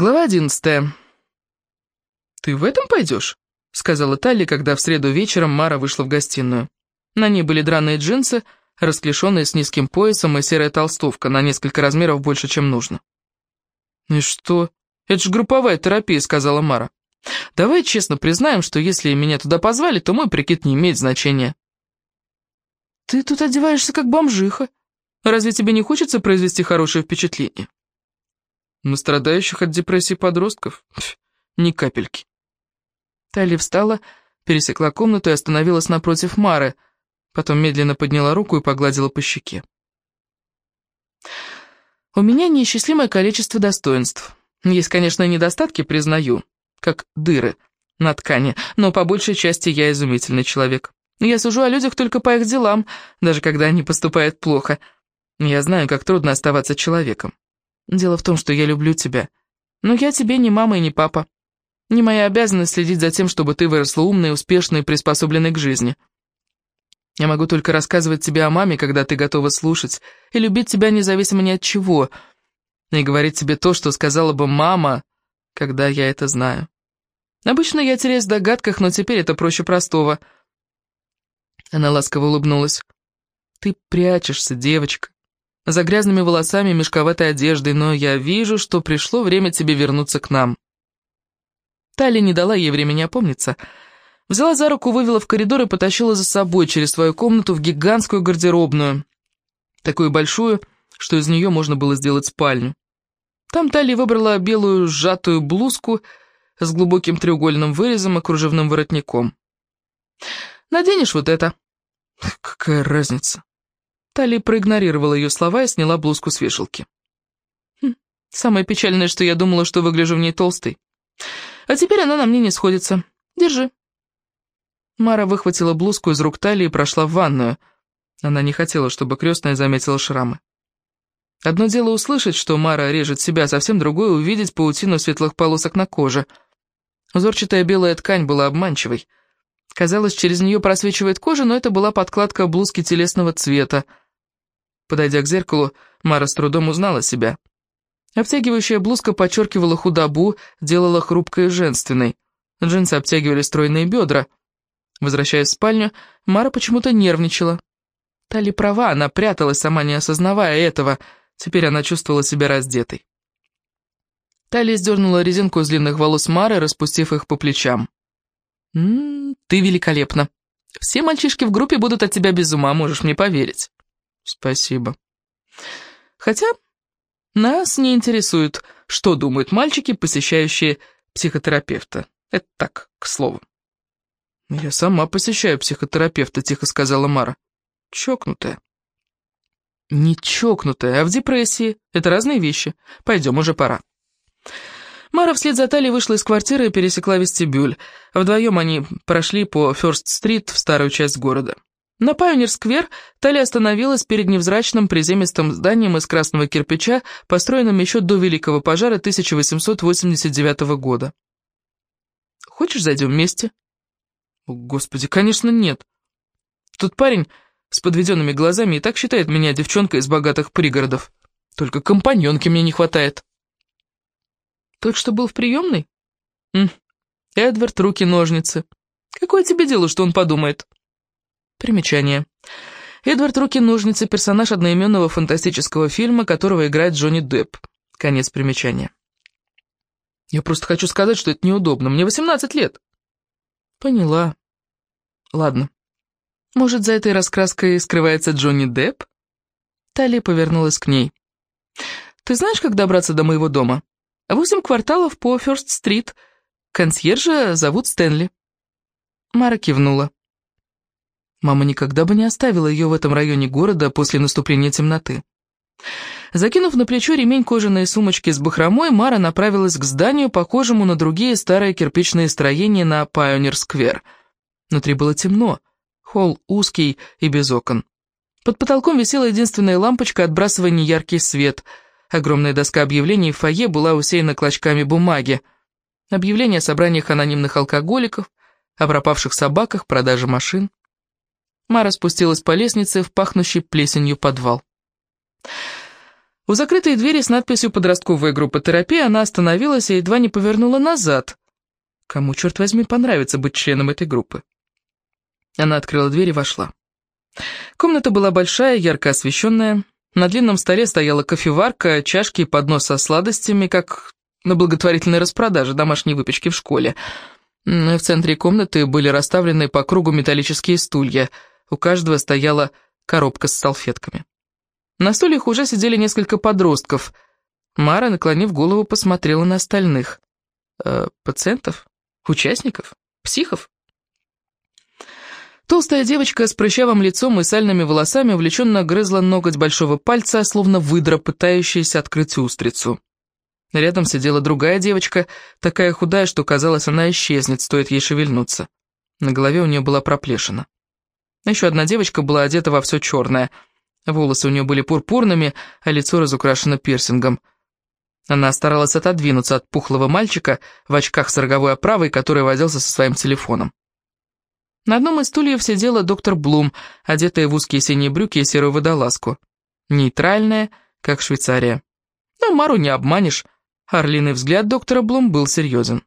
Глава одиннадцатая. «Ты в этом пойдешь?» — сказала Талли, когда в среду вечером Мара вышла в гостиную. На ней были драные джинсы, расклешенные с низким поясом и серая толстовка на несколько размеров больше, чем нужно. «И что? Это же групповая терапия», — сказала Мара. «Давай честно признаем, что если меня туда позвали, то мой прикид не имеет значения». «Ты тут одеваешься как бомжиха. Разве тебе не хочется произвести хорошее впечатление?» На страдающих от депрессии подростков? Пф, ни капельки. Талли встала, пересекла комнату и остановилась напротив Мары, потом медленно подняла руку и погладила по щеке. «У меня неисчислимое количество достоинств. Есть, конечно, недостатки, признаю, как дыры на ткани, но по большей части я изумительный человек. Я сужу о людях только по их делам, даже когда они поступают плохо. Я знаю, как трудно оставаться человеком. Дело в том, что я люблю тебя. Но я тебе не мама и не папа. Не моя обязанность следить за тем, чтобы ты выросла умной, успешной приспособленной к жизни. Я могу только рассказывать тебе о маме, когда ты готова слушать, и любить тебя независимо ни от чего, и говорить тебе то, что сказала бы мама, когда я это знаю. Обычно я теряюсь в догадках, но теперь это проще простого. Она ласково улыбнулась. Ты прячешься, девочка за грязными волосами и мешковатой одеждой, но я вижу, что пришло время тебе вернуться к нам». Тали не дала ей времени опомниться. Взяла за руку, вывела в коридор и потащила за собой через свою комнату в гигантскую гардеробную, такую большую, что из нее можно было сделать спальню. Там Тали выбрала белую сжатую блузку с глубоким треугольным вырезом и кружевным воротником. «Наденешь вот это?» «Какая разница?» Талли проигнорировала ее слова и сняла блузку с вешалки. Хм, «Самое печальное, что я думала, что выгляжу в ней толстой. А теперь она на мне не сходится. Держи». Мара выхватила блузку из рук Талли и прошла в ванную. Она не хотела, чтобы крестная заметила шрамы. Одно дело услышать, что Мара режет себя, совсем другое — увидеть паутину светлых полосок на коже. Узорчатая белая ткань была обманчивой. Казалось, через нее просвечивает кожа, но это была подкладка блузки телесного цвета — Подойдя к зеркалу, Мара с трудом узнала себя. Обтягивающая блузка подчеркивала худобу, делала хрупкой и женственной. Джинсы обтягивали стройные бедра. Возвращаясь в спальню, Мара почему-то нервничала. Тали права, она пряталась, сама не осознавая этого. Теперь она чувствовала себя раздетой. Талия сдернула резинку из длинных волос Мары, распустив их по плечам. «М -м, «Ты великолепна. Все мальчишки в группе будут от тебя без ума, можешь мне поверить». Спасибо. Хотя нас не интересует, что думают мальчики, посещающие психотерапевта. Это так, к слову. «Я сама посещаю психотерапевта», — тихо сказала Мара. «Чокнутая». «Не чокнутая, а в депрессии. Это разные вещи. Пойдем, уже пора». Мара вслед за Талией вышла из квартиры и пересекла вестибюль. Вдвоем они прошли по Фёрст-стрит в старую часть города. На Пайонер-сквер Талия остановилась перед невзрачным приземистым зданием из красного кирпича, построенным еще до Великого пожара 1889 года. «Хочешь, зайдем вместе?» О, «Господи, конечно, нет. Тут парень с подведенными глазами и так считает меня девчонкой из богатых пригородов. Только компаньонки мне не хватает». «Только что был в приемной?» М «Эдвард, руки-ножницы. Какое тебе дело, что он подумает?» Примечание. Эдвард Руки-ножницы – персонаж одноименного фантастического фильма, которого играет Джонни Депп. Конец примечания. Я просто хочу сказать, что это неудобно. Мне 18 лет. Поняла. Ладно. Может, за этой раскраской скрывается Джонни Депп? Талия повернулась к ней. Ты знаешь, как добраться до моего дома? Восемь кварталов по Фёрст-стрит. Консьержа зовут Стэнли. Мара кивнула. Мама никогда бы не оставила ее в этом районе города после наступления темноты. Закинув на плечо ремень кожаной сумочки с бахромой, Мара направилась к зданию, похожему на другие старые кирпичные строения на Пайонер-сквер. Внутри было темно, холл узкий и без окон. Под потолком висела единственная лампочка, отбрасывая неяркий свет. Огромная доска объявлений в фойе была усеяна клочками бумаги. Объявления о собраниях анонимных алкоголиков, о пропавших собаках, продаже машин. Мара спустилась по лестнице в пахнущий плесенью подвал. У закрытой двери с надписью «Подростковая группа терапии» она остановилась и едва не повернула назад. Кому, черт возьми, понравится быть членом этой группы? Она открыла дверь и вошла. Комната была большая, ярко освещенная. На длинном столе стояла кофеварка, чашки и поднос со сладостями, как на благотворительной распродаже домашней выпечки в школе. В центре комнаты были расставлены по кругу металлические стулья. У каждого стояла коробка с салфетками. На стульях уже сидели несколько подростков. Мара, наклонив голову, посмотрела на остальных. Э, пациентов? Участников? Психов? Толстая девочка с прыщавым лицом и сальными волосами увлеченно грызла ноготь большого пальца, словно выдра, пытающаяся открыть устрицу. Рядом сидела другая девочка, такая худая, что казалось, она исчезнет, стоит ей шевельнуться. На голове у нее была проплешина. Еще одна девочка была одета во все черное — Волосы у нее были пурпурными, а лицо разукрашено пирсингом. Она старалась отодвинуться от пухлого мальчика в очках с роговой оправой, который возился со своим телефоном. На одном из стульев сидела доктор Блум, одетая в узкие синие брюки и серую водолазку. Нейтральная, как Швейцария. Но Мару не обманешь. Орлиный взгляд доктора Блум был серьезен.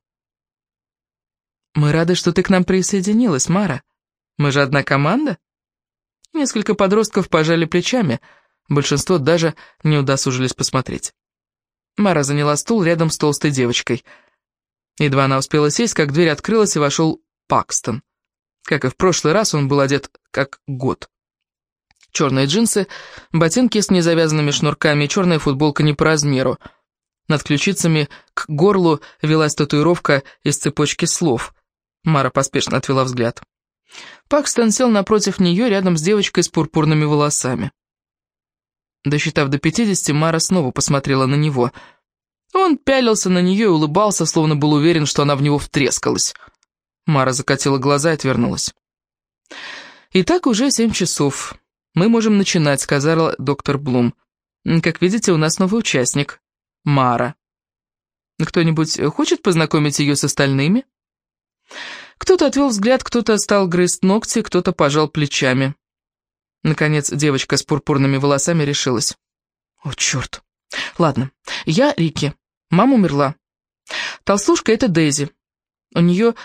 «Мы рады, что ты к нам присоединилась, Мара. Мы же одна команда?» Несколько подростков пожали плечами, большинство даже не удосужились посмотреть. Мара заняла стул рядом с толстой девочкой. Едва она успела сесть, как дверь открылась, и вошел Пакстон. Как и в прошлый раз, он был одет как год. Черные джинсы, ботинки с незавязанными шнурками черная футболка не по размеру. Над ключицами к горлу велась татуировка из цепочки слов. Мара поспешно отвела взгляд. Пакстон сел напротив нее рядом с девочкой с пурпурными волосами. Досчитав до пятидесяти, Мара снова посмотрела на него. Он пялился на нее и улыбался, словно был уверен, что она в него втрескалась. Мара закатила глаза и отвернулась. «Итак, уже семь часов. Мы можем начинать», — сказала доктор Блум. «Как видите, у нас новый участник. Мара. Кто-нибудь хочет познакомить ее с остальными?» Кто-то отвел взгляд, кто-то стал грызть ногти, кто-то пожал плечами. Наконец девочка с пурпурными волосами решилась. «О, черт! Ладно, я Рики. Мама умерла. Толстушка — это Дейзи. У нее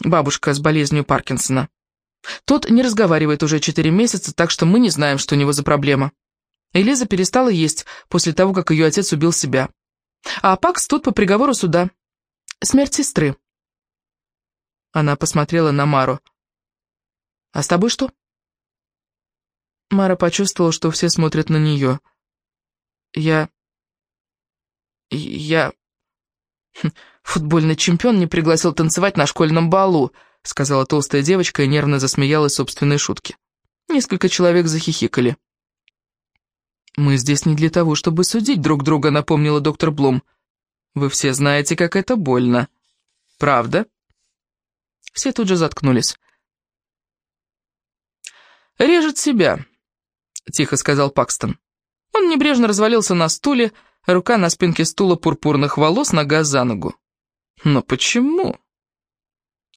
бабушка с болезнью Паркинсона. Тот не разговаривает уже четыре месяца, так что мы не знаем, что у него за проблема. Элиза перестала есть после того, как ее отец убил себя. А Пакс тут по приговору суда. Смерть сестры. Она посмотрела на Мару. «А с тобой что?» Мара почувствовала, что все смотрят на нее. «Я... я... Хм, футбольный чемпион не пригласил танцевать на школьном балу», сказала толстая девочка и нервно засмеялась собственной шутке. Несколько человек захихикали. «Мы здесь не для того, чтобы судить друг друга», напомнила доктор Блум. «Вы все знаете, как это больно. Правда?» Все тут же заткнулись. «Режет себя», — тихо сказал Пакстон. Он небрежно развалился на стуле, рука на спинке стула пурпурных волос, нога за ногу. «Но почему?»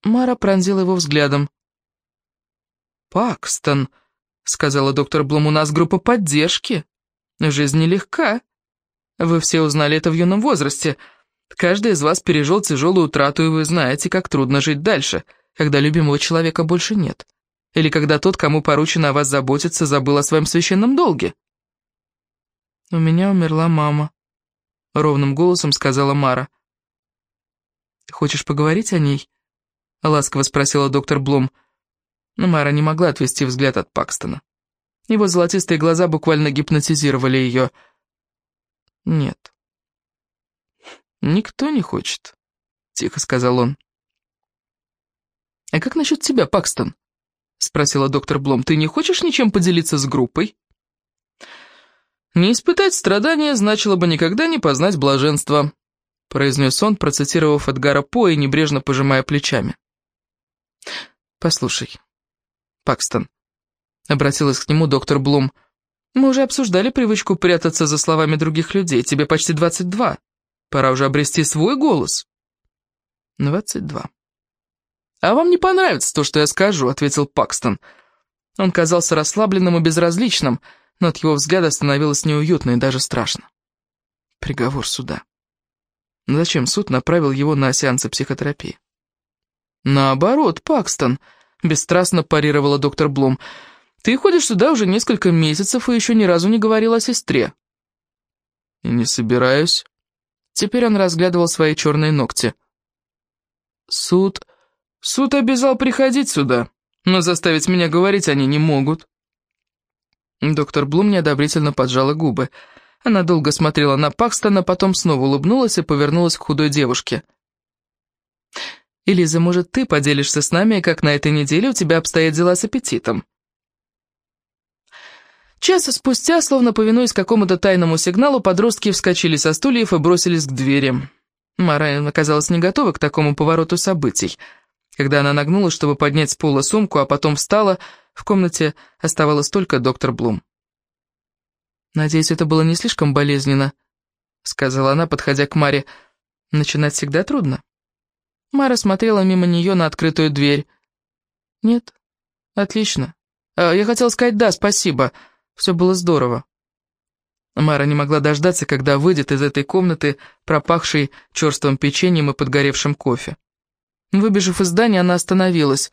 Мара пронзила его взглядом. «Пакстон», — сказала доктор Блум, — «у нас группа поддержки. Жизнь нелегка. Вы все узнали это в юном возрасте. Каждый из вас пережил тяжелую утрату, и вы знаете, как трудно жить дальше, когда любимого человека больше нет. Или когда тот, кому поручено о вас заботиться, забыл о своем священном долге. «У меня умерла мама», — ровным голосом сказала Мара. «Хочешь поговорить о ней?» — ласково спросила доктор Блум. Но Мара не могла отвести взгляд от Пакстона. Его золотистые глаза буквально гипнотизировали ее. «Нет, «Никто не хочет», — тихо сказал он. «А как насчет тебя, Пакстон?» — спросила доктор Блом. «Ты не хочешь ничем поделиться с группой?» «Не испытать страдания значило бы никогда не познать блаженства», — произнес он, процитировав Эдгара По и небрежно пожимая плечами. «Послушай, Пакстон», — обратилась к нему доктор Блум, — «мы уже обсуждали привычку прятаться за словами других людей. Тебе почти двадцать два. Пора уже обрести свой голос. Двадцать два. «А вам не понравится то, что я скажу», — ответил Пакстон. Он казался расслабленным и безразличным, но от его взгляда становилось неуютно и даже страшно. Приговор суда. Зачем суд направил его на сеансы психотерапии? «Наоборот, Пакстон», — бесстрастно парировала доктор Блум, — «ты ходишь сюда уже несколько месяцев и еще ни разу не говорил о сестре». «И не собираюсь». Теперь он разглядывал свои черные ногти. «Суд... Суд обязал приходить сюда, но заставить меня говорить они не могут». Доктор Блум неодобрительно поджала губы. Она долго смотрела на Пакстона, потом снова улыбнулась и повернулась к худой девушке. «Элиза, может, ты поделишься с нами, как на этой неделе у тебя обстоят дела с аппетитом?» Час спустя, словно повинуясь какому-то тайному сигналу, подростки вскочили со стульев и бросились к двери. Мара оказалась не готова к такому повороту событий. Когда она нагнулась, чтобы поднять с пола сумку, а потом встала, в комнате оставалась только доктор Блум. «Надеюсь, это было не слишком болезненно», — сказала она, подходя к Маре. «Начинать всегда трудно». Мара смотрела мимо нее на открытую дверь. «Нет, отлично. А, я хотела сказать «да, спасибо». Все было здорово». Мара не могла дождаться, когда выйдет из этой комнаты, пропахшей черствым печеньем и подгоревшим кофе. Выбежав из здания, она остановилась.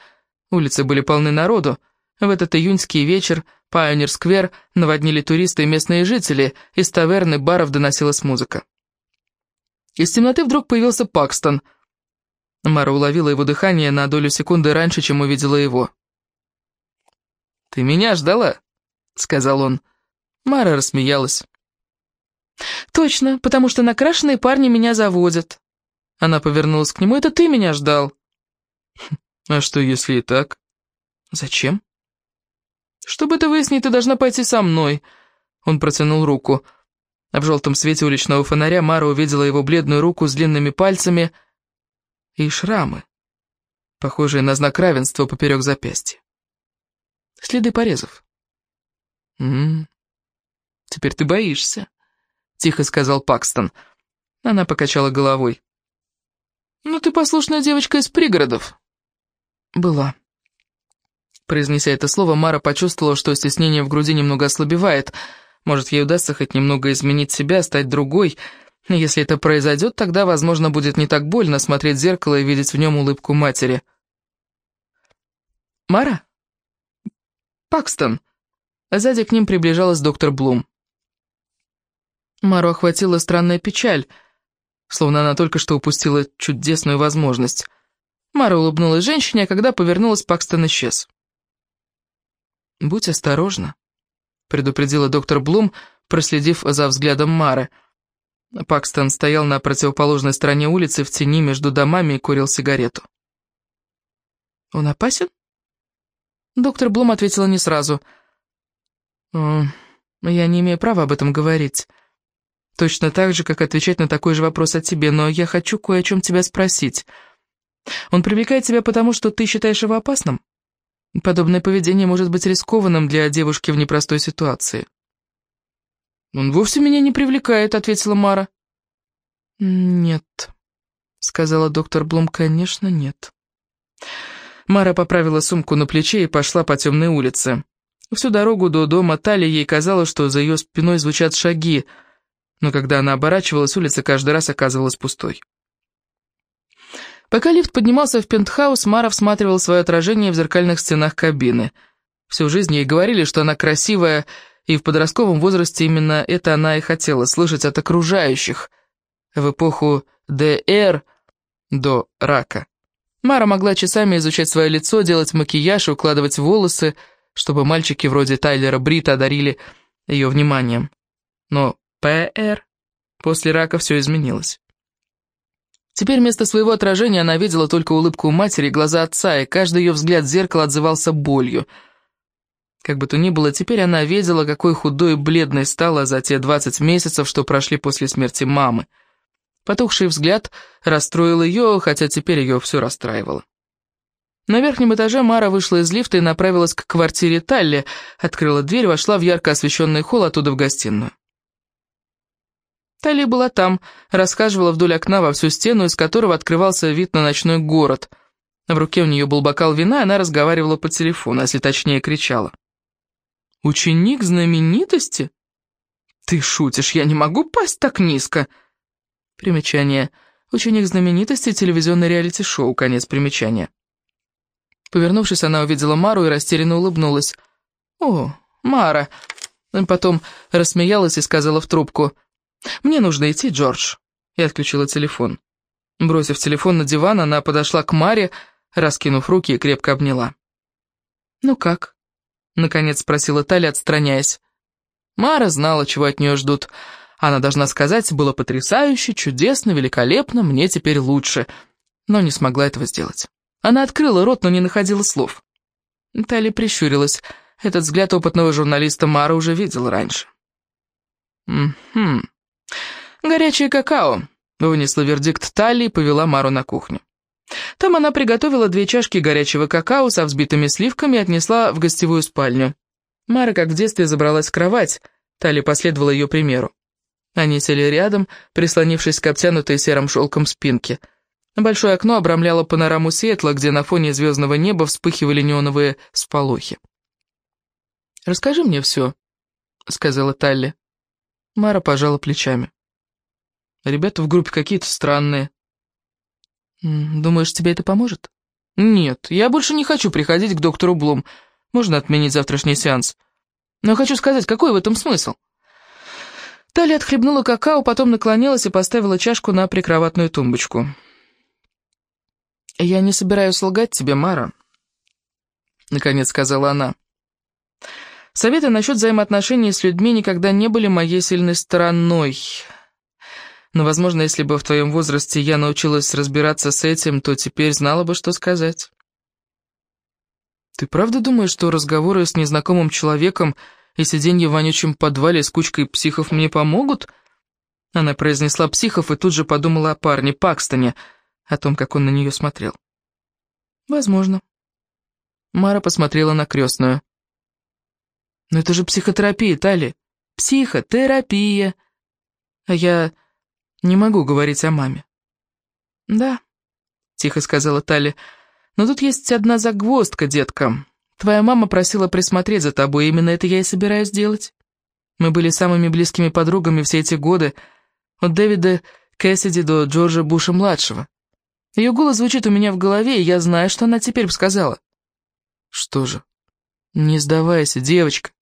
Улицы были полны народу. В этот июньский вечер Пайонер-сквер наводнили туристы и местные жители, из таверны баров доносилась музыка. Из темноты вдруг появился Пакстон. Мара уловила его дыхание на долю секунды раньше, чем увидела его. «Ты меня ждала?» — сказал он. Мара рассмеялась. «Точно, потому что накрашенные парни меня заводят». Она повернулась к нему. «Это ты меня ждал?» «А что, если и так?» «Зачем?» «Чтобы это выяснить, ты должна пойти со мной». Он протянул руку. В желтом свете уличного фонаря Мара увидела его бледную руку с длинными пальцами и шрамы, похожие на знак равенства поперек запястья. Следы порезов. «М -м, теперь ты боишься», — тихо сказал Пакстон. Она покачала головой. «Ну ты послушная девочка из пригородов». «Была». Произнеся это слово, Мара почувствовала, что стеснение в груди немного ослабевает. Может, ей удастся хоть немного изменить себя, стать другой. Если это произойдет, тогда, возможно, будет не так больно смотреть в зеркало и видеть в нем улыбку матери. «Мара?» «Пакстон!» Сзади к ним приближалась доктор Блум. Мару охватила странная печаль, словно она только что упустила чудесную возможность. Мара улыбнулась женщине, а когда повернулась, Пакстон исчез. «Будь осторожна», — предупредила доктор Блум, проследив за взглядом Мары. Пакстон стоял на противоположной стороне улицы в тени между домами и курил сигарету. «Он опасен?» Доктор Блум ответила не сразу. «Я не имею права об этом говорить. Точно так же, как отвечать на такой же вопрос о тебе, но я хочу кое о чем тебя спросить. Он привлекает тебя потому, что ты считаешь его опасным?» Подобное поведение может быть рискованным для девушки в непростой ситуации. «Он вовсе меня не привлекает», — ответила Мара. «Нет», — сказала доктор Блум, — «конечно, нет». Мара поправила сумку на плече и пошла по темной улице. Всю дорогу до дома Тали ей казалось, что за ее спиной звучат шаги, но когда она оборачивалась, улица каждый раз оказывалась пустой. Пока лифт поднимался в пентхаус, Мара всматривала свое отражение в зеркальных стенах кабины. Всю жизнь ей говорили, что она красивая, и в подростковом возрасте именно это она и хотела слышать от окружающих. В эпоху ДР до рака. Мара могла часами изучать свое лицо, делать макияж и укладывать волосы, чтобы мальчики вроде Тайлера Брита одарили ее вниманием. Но ПР после рака все изменилось. Теперь вместо своего отражения она видела только улыбку матери глаза отца, и каждый ее взгляд в зеркало отзывался болью. Как бы то ни было, теперь она видела, какой худой и бледной стала за те 20 месяцев, что прошли после смерти мамы. Потухший взгляд расстроил ее, хотя теперь ее все расстраивало. На верхнем этаже Мара вышла из лифта и направилась к квартире Талли, открыла дверь, вошла в ярко освещенный холл, оттуда в гостиную. Талия была там, расхаживала вдоль окна во всю стену, из которого открывался вид на ночной город. В руке у нее был бокал вина, она разговаривала по телефону, если точнее кричала. Ученик знаменитости? Ты шутишь, я не могу пасть так низко. Примечание. Ученик знаменитости, телевизионное реалити-шоу, конец примечания. Повернувшись, она увидела Мару и растерянно улыбнулась. «О, Мара!» Потом рассмеялась и сказала в трубку. «Мне нужно идти, Джордж». И отключила телефон. Бросив телефон на диван, она подошла к Маре, раскинув руки и крепко обняла. «Ну как?» — наконец спросила Таля, отстраняясь. Мара знала, чего от нее ждут. Она должна сказать, было потрясающе, чудесно, великолепно, мне теперь лучше. Но не смогла этого сделать. Она открыла рот, но не находила слов. Таля прищурилась. Этот взгляд опытного журналиста Мара уже видела раньше. «Угу. Горячее какао», — вынесла вердикт Талли и повела Мару на кухню. Там она приготовила две чашки горячего какао со взбитыми сливками и отнесла в гостевую спальню. Мара, как в детстве, забралась в кровать, Талли последовала ее примеру. Они сели рядом, прислонившись к обтянутой серым шелком спинке — Большое окно обрамляло панораму Сиэтла, где на фоне звездного неба вспыхивали неоновые сполохи. «Расскажи мне все», — сказала Талли. Мара пожала плечами. «Ребята в группе какие-то странные». «Думаешь, тебе это поможет?» «Нет, я больше не хочу приходить к доктору Блум. Можно отменить завтрашний сеанс. Но хочу сказать, какой в этом смысл?» Талли отхлебнула какао, потом наклонилась и поставила чашку на прикроватную тумбочку. «Я не собираюсь лгать тебе, Мара», — наконец сказала она. «Советы насчет взаимоотношений с людьми никогда не были моей сильной стороной. Но, возможно, если бы в твоем возрасте я научилась разбираться с этим, то теперь знала бы, что сказать». «Ты правда думаешь, что разговоры с незнакомым человеком и сиденье в вонючем подвале с кучкой психов мне помогут?» Она произнесла «психов» и тут же подумала о парне Пакстоне — о том, как он на нее смотрел. «Возможно». Мара посмотрела на крестную. «Но это же психотерапия, Тали. Психотерапия. А я не могу говорить о маме». «Да», — тихо сказала Тали, — «но тут есть одна загвоздка, детка. Твоя мама просила присмотреть за тобой, именно это я и собираюсь делать. Мы были самыми близкими подругами все эти годы, от Дэвида Кэссиди до Джорджа Буша-младшего. Ее голос звучит у меня в голове, и я знаю, что она теперь бы сказала. Что же? Не сдавайся, девочка.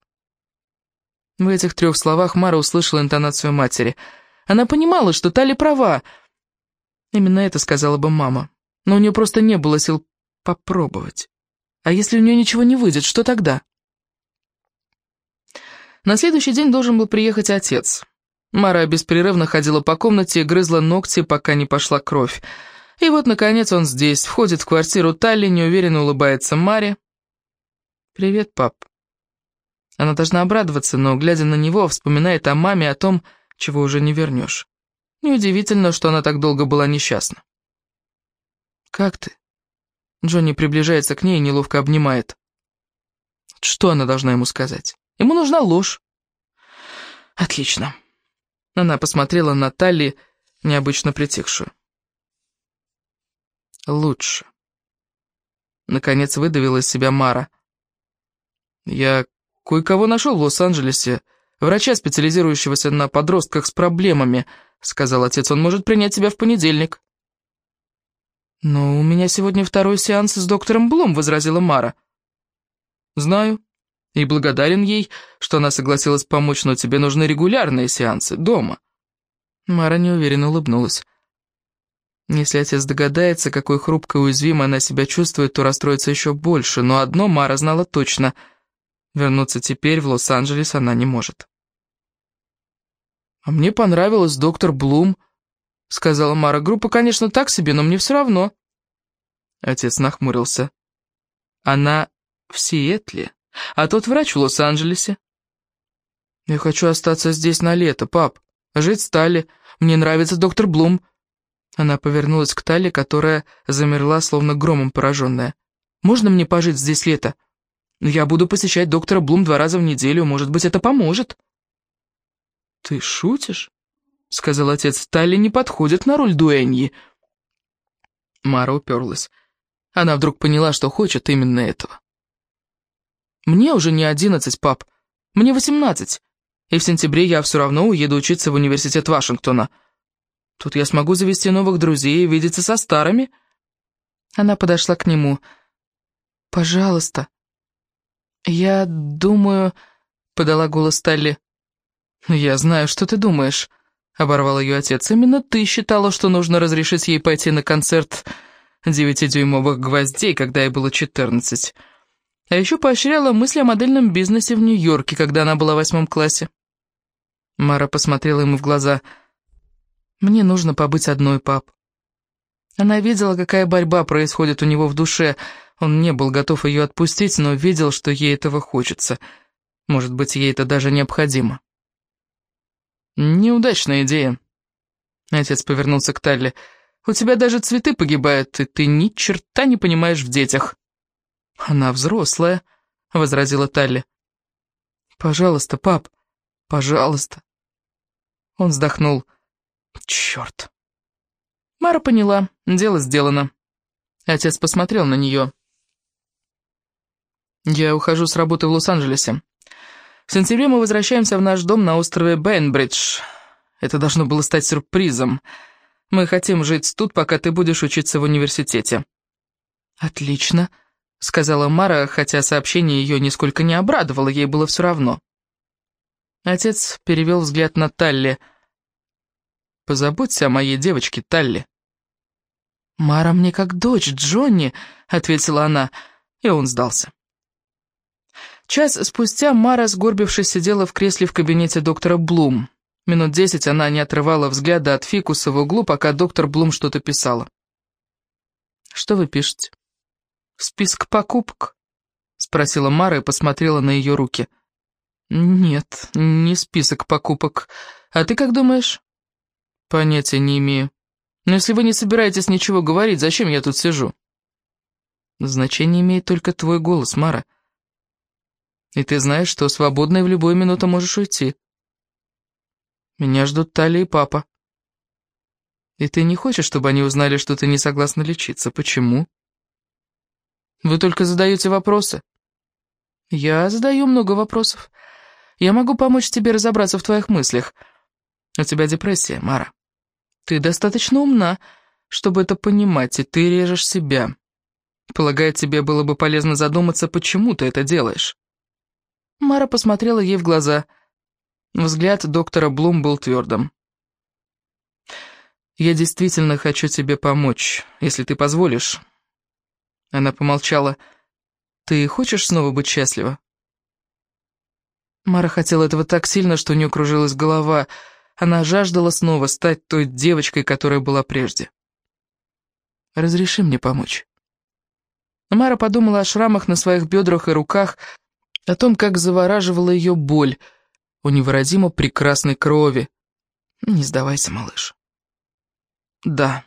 В этих трех словах Мара услышала интонацию матери. Она понимала, что Тали права. Именно это сказала бы мама. Но у нее просто не было сил попробовать. А если у нее ничего не выйдет, что тогда? На следующий день должен был приехать отец. Мара беспрерывно ходила по комнате и грызла ногти, пока не пошла кровь. И вот, наконец, он здесь, входит в квартиру Талли, неуверенно улыбается Маре. «Привет, пап». Она должна обрадоваться, но, глядя на него, вспоминает о маме, о том, чего уже не вернешь. Неудивительно, что она так долго была несчастна. «Как ты?» Джонни приближается к ней и неловко обнимает. Что она должна ему сказать? Ему нужна ложь. Отлично. Она посмотрела на Талли, необычно притихшую лучше. Наконец выдавила из себя Мара. «Я кое-кого нашел в Лос-Анджелесе, врача, специализирующегося на подростках с проблемами», — сказал отец. «Он может принять тебя в понедельник». «Но у меня сегодня второй сеанс с доктором Блум», — возразила Мара. «Знаю. И благодарен ей, что она согласилась помочь, но тебе нужны регулярные сеансы, дома». Мара неуверенно улыбнулась. Если отец догадается, какой хрупкой и уязвимой она себя чувствует, то расстроится еще больше, но одно Мара знала точно. Вернуться теперь в Лос-Анджелес она не может. «А мне понравилась доктор Блум», — сказала Мара. «Группа, конечно, так себе, но мне все равно». Отец нахмурился. «Она в Сиэтле, а тот врач в Лос-Анджелесе». «Я хочу остаться здесь на лето, пап. Жить стали. Мне нравится доктор Блум». Она повернулась к Тале, которая замерла, словно громом пораженная. «Можно мне пожить здесь лето? Я буду посещать доктора Блум два раза в неделю, может быть, это поможет». «Ты шутишь?» — сказал отец. «Талли не подходит на роль дуэньи». Мара уперлась. Она вдруг поняла, что хочет именно этого. «Мне уже не одиннадцать, пап. Мне 18, и в сентябре я все равно уеду учиться в университет Вашингтона. Тут я смогу завести новых друзей и видеться со старыми». Она подошла к нему. «Пожалуйста». «Я думаю...» — подала голос Талли. «Я знаю, что ты думаешь», — оборвал ее отец. «Именно ты считала, что нужно разрешить ей пойти на концерт девятидюймовых гвоздей, когда ей было четырнадцать. А еще поощряла мысли о модельном бизнесе в Нью-Йорке, когда она была в восьмом классе». Мара посмотрела ему в глаза. «Мне нужно побыть одной, пап». Она видела, какая борьба происходит у него в душе. Он не был готов ее отпустить, но видел, что ей этого хочется. Может быть, ей это даже необходимо. «Неудачная идея». Отец повернулся к Талли. «У тебя даже цветы погибают, и ты ни черта не понимаешь в детях». «Она взрослая», — возразила Талли. «Пожалуйста, пап, пожалуйста». Он вздохнул. «Черт». Мара поняла, дело сделано. Отец посмотрел на нее. «Я ухожу с работы в Лос-Анджелесе. В сентябре мы возвращаемся в наш дом на острове Бейнбридж. Это должно было стать сюрпризом. Мы хотим жить тут, пока ты будешь учиться в университете». «Отлично», — сказала Мара, хотя сообщение ее нисколько не обрадовало, ей было все равно. Отец перевел взгляд на Талли. «Позаботься о моей девочке, Талли». «Мара мне как дочь, Джонни», — ответила она, и он сдался. Час спустя Мара, сгорбившись, сидела в кресле в кабинете доктора Блум. Минут десять она не отрывала взгляда от фикуса в углу, пока доктор Блум что-то писала. «Что вы пишете?» «Список покупок?» — спросила Мара и посмотрела на ее руки. «Нет, не список покупок. А ты как думаешь?» «Понятия не имею. Но если вы не собираетесь ничего говорить, зачем я тут сижу?» «Значение имеет только твой голос, Мара». И ты знаешь, что свободной в любую минуту можешь уйти. Меня ждут Талия и папа. И ты не хочешь, чтобы они узнали, что ты не согласна лечиться. Почему? Вы только задаете вопросы. Я задаю много вопросов. Я могу помочь тебе разобраться в твоих мыслях. У тебя депрессия, Мара. Ты достаточно умна, чтобы это понимать, и ты режешь себя. Полагаю, тебе было бы полезно задуматься, почему ты это делаешь. Мара посмотрела ей в глаза. Взгляд доктора Блум был твердым. «Я действительно хочу тебе помочь, если ты позволишь». Она помолчала. «Ты хочешь снова быть счастлива?» Мара хотела этого так сильно, что у нее кружилась голова. Она жаждала снова стать той девочкой, которая была прежде. «Разреши мне помочь». Мара подумала о шрамах на своих бедрах и руках, о том, как завораживала ее боль у невыразимо прекрасной крови. «Не сдавайся, малыш». «Да»,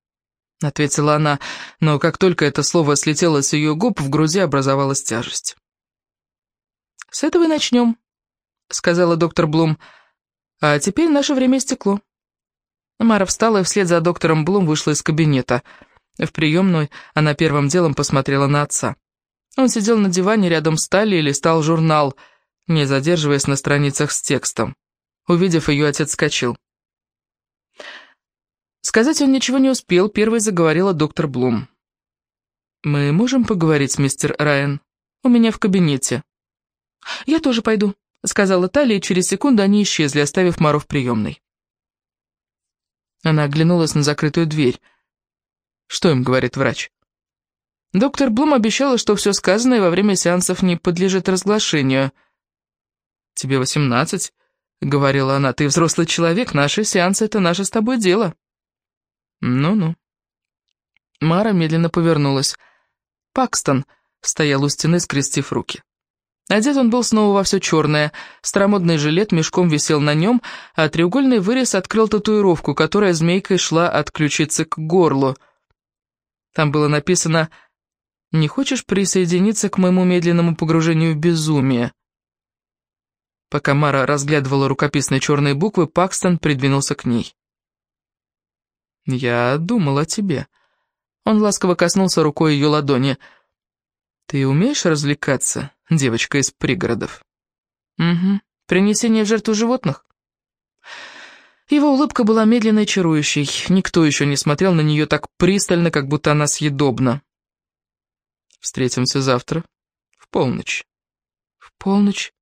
— ответила она, но как только это слово слетело с ее губ, в груди образовалась тяжесть. «С этого и начнем», — сказала доктор Блум. «А теперь наше время истекло». Мара встала и вслед за доктором Блум вышла из кабинета. В приемной она первым делом посмотрела на отца. Он сидел на диване рядом с Талией и листал журнал, не задерживаясь на страницах с текстом. Увидев ее, отец скачал. Сказать он ничего не успел, первой заговорила доктор Блум. «Мы можем поговорить, мистер Райан? У меня в кабинете». «Я тоже пойду», — сказала Талия, и через секунду они исчезли, оставив Мару в приемной. Она оглянулась на закрытую дверь. «Что им говорит врач?» Доктор Блум обещала, что все сказанное во время сеансов не подлежит разглашению. «Тебе восемнадцать?» — говорила она. «Ты взрослый человек, наши сеансы — это наше с тобой дело». «Ну-ну». Мара медленно повернулась. Пакстон стоял у стены, скрестив руки. Одет он был снова во все черное, старомодный жилет мешком висел на нем, а треугольный вырез открыл татуировку, которая змейкой шла от ключицы к горлу. Там было написано не хочешь присоединиться к моему медленному погружению в безумие?» Пока Мара разглядывала рукописные черные буквы, Пакстон придвинулся к ней. «Я думал о тебе». Он ласково коснулся рукой ее ладони. «Ты умеешь развлекаться, девочка из пригородов?» Угу. Принесение в жертву животных? Его улыбка была медленной и чарующей. Никто еще не смотрел на нее так пристально, как будто она съедобна. Встретимся завтра в полночь. В полночь?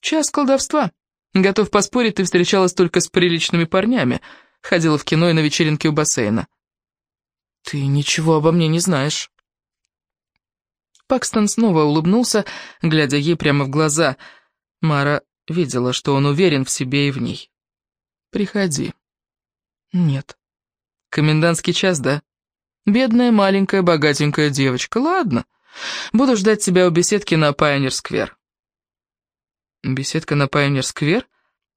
Час колдовства. Готов поспорить, ты встречалась только с приличными парнями. Ходила в кино и на вечеринке у бассейна. Ты ничего обо мне не знаешь. Пакстон снова улыбнулся, глядя ей прямо в глаза. Мара видела, что он уверен в себе и в ней. «Приходи». «Нет». «Комендантский час, да?» «Бедная, маленькая, богатенькая девочка. Ладно. Буду ждать тебя у беседки на Пайонер-сквер». «Беседка на Пайонер-сквер?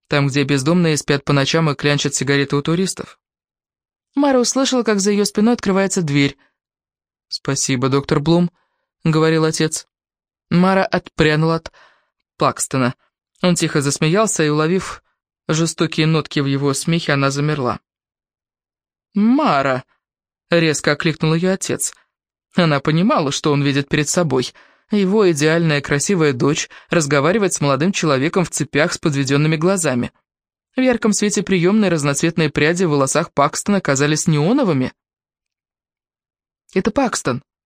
Там, где бездомные спят по ночам и клянчат сигареты у туристов?» Мара услышала, как за ее спиной открывается дверь. «Спасибо, доктор Блум», — говорил отец. Мара отпрянула от Пакстона. Он тихо засмеялся, и, уловив жестокие нотки в его смехе, она замерла. «Мара!» — резко окликнул ее отец. Она понимала, что он видит перед собой. Его идеальная красивая дочь разговаривает с молодым человеком в цепях с подведенными глазами. В ярком свете приемной разноцветные пряди в волосах Пакстона казались неоновыми. «Это Пакстон», —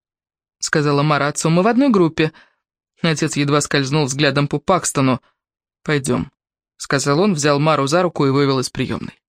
сказала Мара отцу, — «мы в одной группе». Отец едва скользнул взглядом по Пакстону. «Пойдем», — сказал он, взял Мару за руку и вывел из приемной.